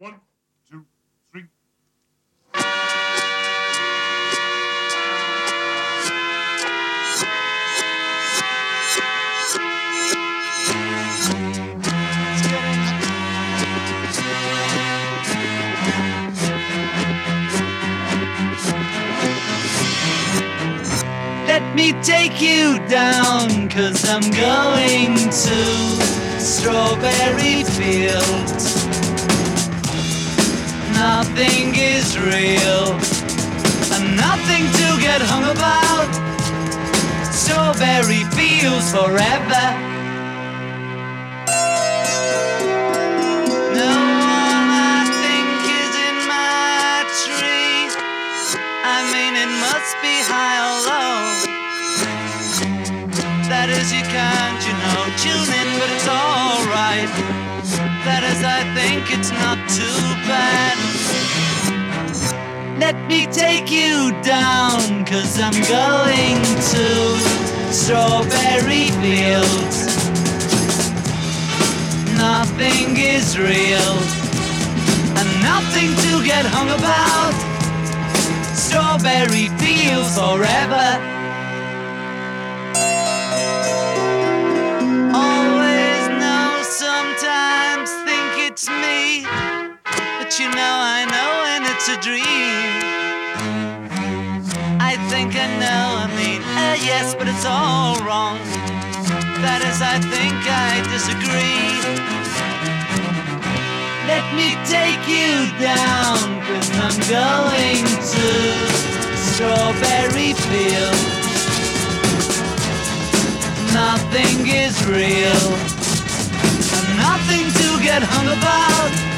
One, two, three. Let me take you down, cause I'm going to Strawberry Fields. Nothing is real, and nothing to get hung about. Strawberry Fields forever. No one I think is in my tree. I mean, it must be high or low. That is, you can't, you know, tune in, but it's alright. It's not too bad. Let me take you down, cause I'm going to Strawberry Fields. Nothing is real, and nothing to get hung about strawberry fields forever. You know I know when it's a dream. I think I know, I mean, yes, but it's all wrong. That is, I think I disagree. Let me take you down, cause I'm going to Strawberry Field. Nothing is real, and nothing to get hung about.